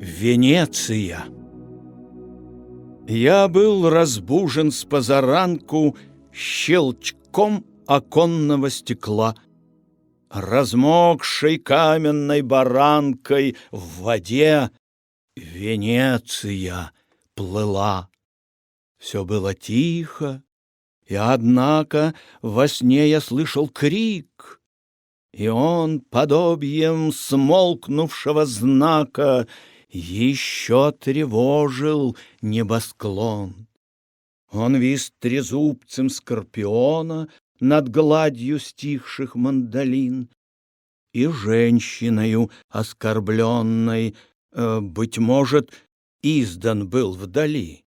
Венеция. Я был разбужен с позаранку щелчком оконного стекла, размокшей каменной баранкой в воде Венеция плыла. Все было тихо, и однако во сне я слышал крик, и он подобием смолкнувшего знака еще тревожил небосклон. Он вис трезубцем скорпиона над гладью стихших мандолин, и женщиною оскорбленной, э, быть может, издан был вдали.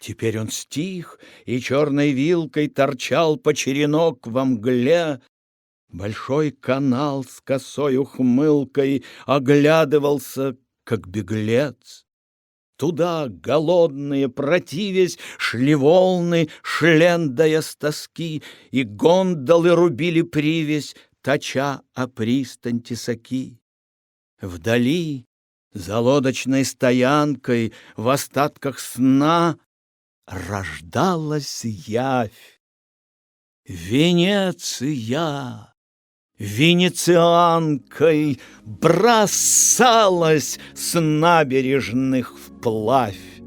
Теперь он стих, и черной вилкой торчал по черенок во мгле, Большой канал с косой ухмылкой оглядывался как беглец. Туда, голодные, противясь, шли волны, шлендая с тоски, И гондолы рубили привязь, точа о пристань тесаки. Вдали, за лодочной стоянкой, в остатках сна Рождалась явь. Венеция! Венецианкой бросалась с набережных вплавь.